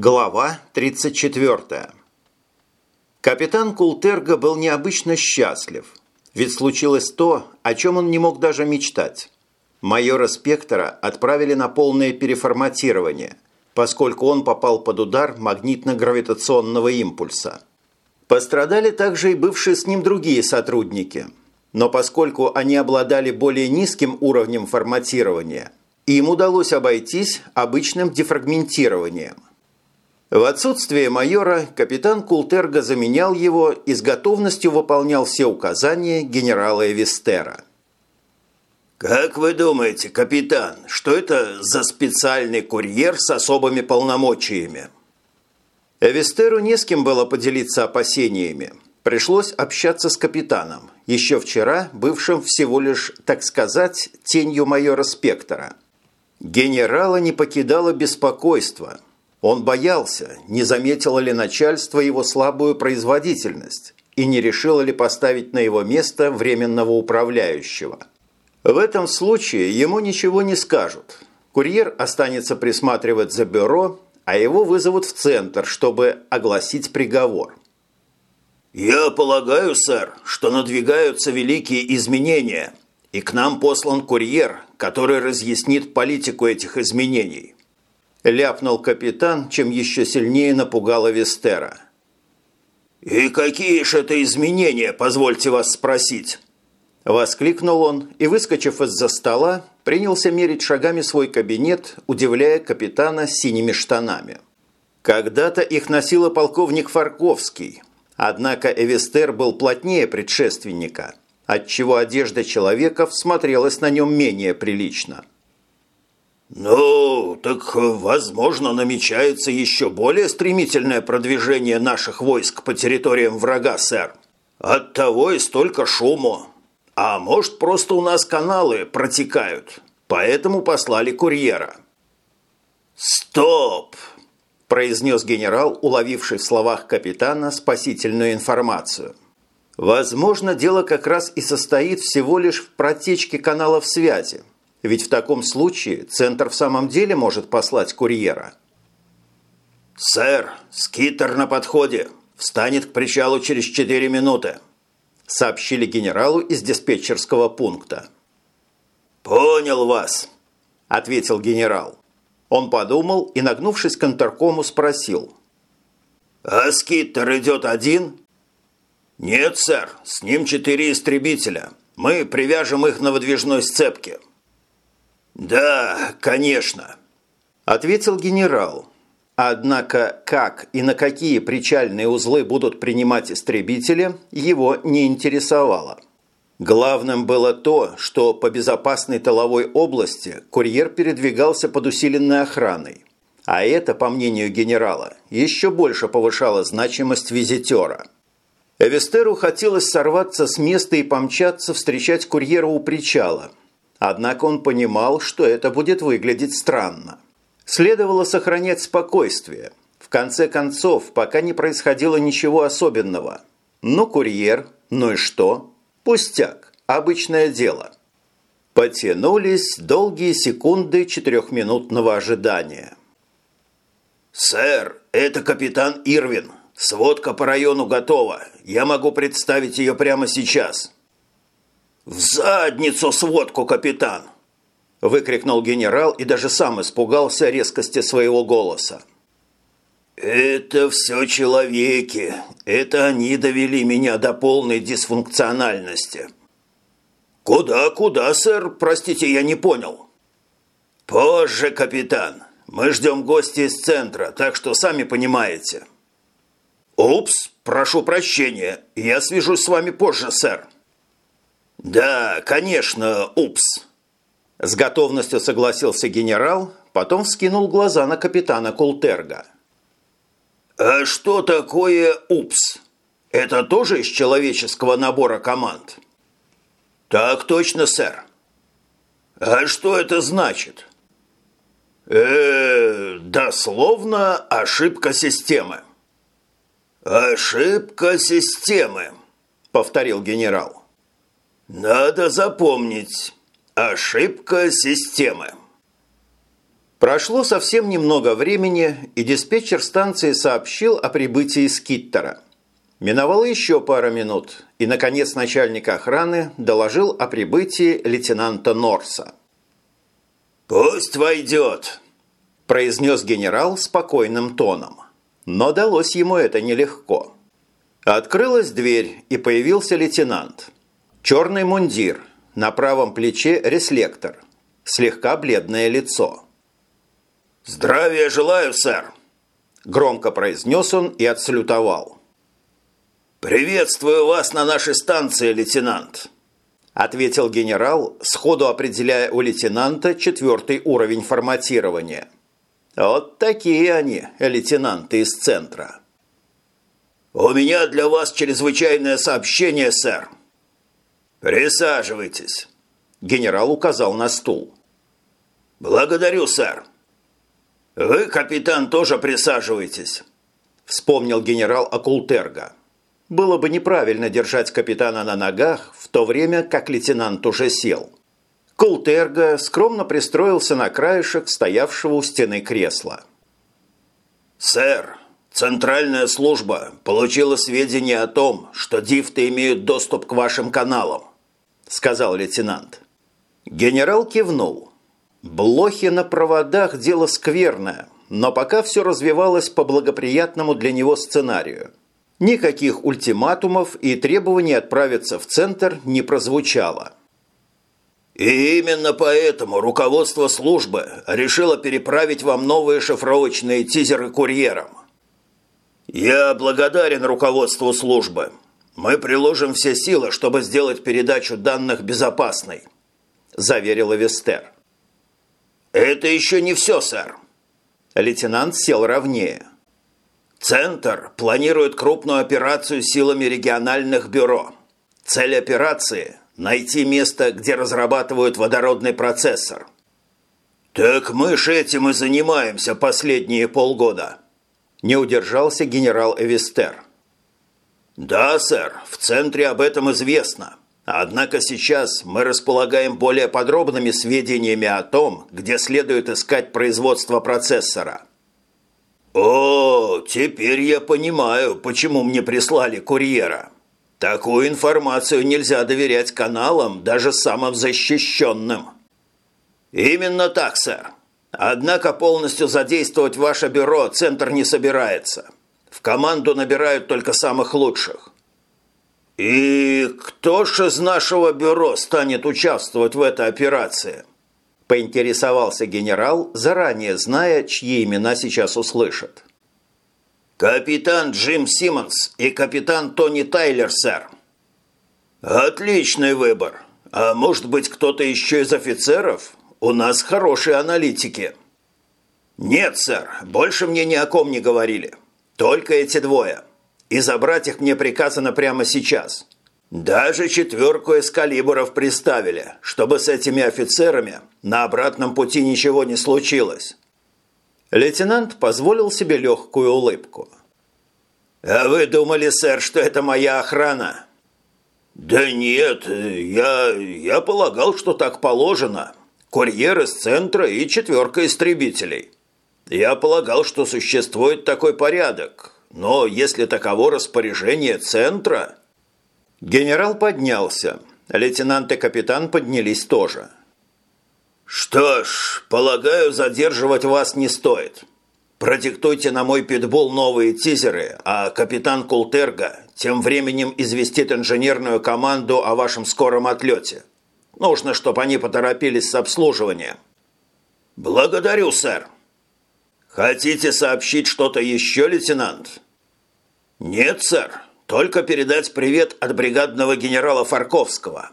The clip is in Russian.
Глава 34. Капитан Култерга был необычно счастлив, ведь случилось то, о чем он не мог даже мечтать. Майора Спектора отправили на полное переформатирование, поскольку он попал под удар магнитно-гравитационного импульса. Пострадали также и бывшие с ним другие сотрудники, но поскольку они обладали более низким уровнем форматирования, им удалось обойтись обычным дефрагментированием. В отсутствие майора капитан Култерга заменял его и с готовностью выполнял все указания генерала Эвистера. «Как вы думаете, капитан, что это за специальный курьер с особыми полномочиями?» Эвистеру не с кем было поделиться опасениями. Пришлось общаться с капитаном, еще вчера бывшим всего лишь, так сказать, тенью майора Спектора. Генерала не покидало беспокойство – он боялся, не заметило ли начальство его слабую производительность и не решило ли поставить на его место временного управляющего. В этом случае ему ничего не скажут. Курьер останется присматривать за бюро, а его вызовут в центр, чтобы огласить приговор. «Я полагаю, сэр, что надвигаются великие изменения, и к нам послан курьер, который разъяснит политику этих изменений. – ляпнул капитан, чем еще сильнее напугало Вестера. «И какие же это изменения, позвольте вас спросить?» Воскликнул он и, выскочив из-за стола, принялся мерить шагами свой кабинет, удивляя капитана синими штанами. Когда-то их носила полковник Фарковский, однако Эвестер был плотнее предшественника, отчего одежда человека смотрелась на нем менее прилично – «Ну, так, возможно, намечается еще более стремительное продвижение наших войск по территориям врага, сэр. Оттого и столько шуму. А может, просто у нас каналы протекают, поэтому послали курьера». «Стоп!» – произнес генерал, уловивший в словах капитана спасительную информацию. «Возможно, дело как раз и состоит всего лишь в протечке каналов связи» Ведь в таком случае центр в самом деле может послать курьера. «Сэр, скитер на подходе. Встанет к причалу через четыре минуты», сообщили генералу из диспетчерского пункта. «Понял вас», – ответил генерал. Он подумал и, нагнувшись к интеркому, спросил. «А скитер идет один?» «Нет, сэр, с ним четыре истребителя. Мы привяжем их на выдвижной сцепке». «Да, конечно», – ответил генерал. Однако как и на какие причальные узлы будут принимать истребители, его не интересовало. Главным было то, что по безопасной тыловой области курьер передвигался под усиленной охраной. А это, по мнению генерала, еще больше повышало значимость визитера. Эвестеру хотелось сорваться с места и помчаться встречать курьера у причала – Однако он понимал, что это будет выглядеть странно. Следовало сохранять спокойствие. В конце концов, пока не происходило ничего особенного. Ну, курьер, ну и что? Пустяк, обычное дело. Потянулись долгие секунды четырехминутного ожидания. «Сэр, это капитан Ирвин. Сводка по району готова. Я могу представить ее прямо сейчас». «В задницу сводку, капитан!» выкрикнул генерал и даже сам испугался резкости своего голоса. «Это все человеки. Это они довели меня до полной дисфункциональности». «Куда, куда, сэр? Простите, я не понял». «Позже, капитан. Мы ждем гостя из центра, так что сами понимаете». «Упс, прошу прощения. Я свяжусь с вами позже, сэр». «Да, конечно, упс!» С готовностью согласился генерал, потом вскинул глаза на капитана Култерга. «А что такое упс? Это тоже из человеческого набора команд?» «Так точно, сэр». «А что это значит?» э дословно ошибка системы». «Ошибка системы», — повторил генерал. «Надо запомнить. Ошибка системы». Прошло совсем немного времени, и диспетчер станции сообщил о прибытии Скиттера. Миновало еще пара минут, и, наконец, начальник охраны доложил о прибытии лейтенанта Норса. «Пусть войдет», – произнес генерал спокойным тоном. Но далось ему это нелегко. Открылась дверь, и появился лейтенант. Черный мундир, на правом плече реслектор, слегка бледное лицо – «Здравия желаю, сэр!» Громко произнес он и отсалютовал. «Приветствую вас на нашей станции, лейтенант!» Ответил генерал, сходу определяя у лейтенанта четвертый уровень форматирования. «Вот такие они, лейтенанты из центра!» «У меня для вас чрезвычайное сообщение, сэр!» «Присаживайтесь!» Генерал указал на стул. «Благодарю, сэр!» «Вы, капитан, тоже присаживайтесь», – вспомнил генерал Акултерга. Было бы неправильно держать капитана на ногах, в то время как лейтенант уже сел. Култерга скромно пристроился на краешек стоявшего у стены кресла. «Сэр, Центральная служба получила сведения о том, что дифты имеют доступ к вашим каналам», – сказал лейтенант. Генерал кивнул. Блохи на проводах – дело скверное, но пока все развивалось по благоприятному для него сценарию. Никаких ультиматумов и требований отправиться в центр не прозвучало. И именно поэтому руководство службы решило переправить вам новые шифровочные тизеры курьером. Я благодарен руководству службы. Мы приложим все силы, чтобы сделать передачу данных безопасной, заверила Вестер. «Это еще не все, сэр». Лейтенант сел ровнее. «Центр планирует крупную операцию силами региональных бюро. Цель операции – найти место, где разрабатывают водородный процессор». «Так мы ж этим и занимаемся последние полгода», – не удержался генерал Эвистер. «Да, сэр, в центре об этом известно. Однако сейчас мы располагаем более подробными сведениями о том, где следует искать производство процессора. О, теперь я понимаю, почему мне прислали курьера. Такую информацию нельзя доверять каналам, даже самым защищенным. Именно так, сэр. Однако полностью задействовать ваше бюро Центр не собирается. В команду набирают только самых лучших. «И кто ж из нашего бюро станет участвовать в этой операции?» поинтересовался генерал, заранее зная, чьи имена сейчас услышат. «Капитан Джим Симмонс и капитан Тони Тайлер, сэр». «Отличный выбор. А может быть, кто-то еще из офицеров? У нас хорошие аналитики». «Нет, сэр, больше мне ни о ком не говорили. Только эти двое» и забрать их мне приказано прямо сейчас. Даже четверку эскалибров приставили, чтобы с этими офицерами на обратном пути ничего не случилось». Лейтенант позволил себе легкую улыбку. «А вы думали, сэр, что это моя охрана?» «Да нет, я, я полагал, что так положено. Курьер из центра и четверка истребителей. Я полагал, что существует такой порядок, но если таково распоряжение центра...» Генерал поднялся. Лейтенант и капитан поднялись тоже. «Что ж, полагаю, задерживать вас не стоит. Продиктуйте на мой питбул новые тизеры, а капитан Култерга тем временем известит инженерную команду о вашем скором отлете. Нужно, чтобы они поторопились с обслуживанием». «Благодарю, сэр». «Хотите сообщить что-то еще, лейтенант?» «Нет, сэр. Только передать привет от бригадного генерала Фарковского.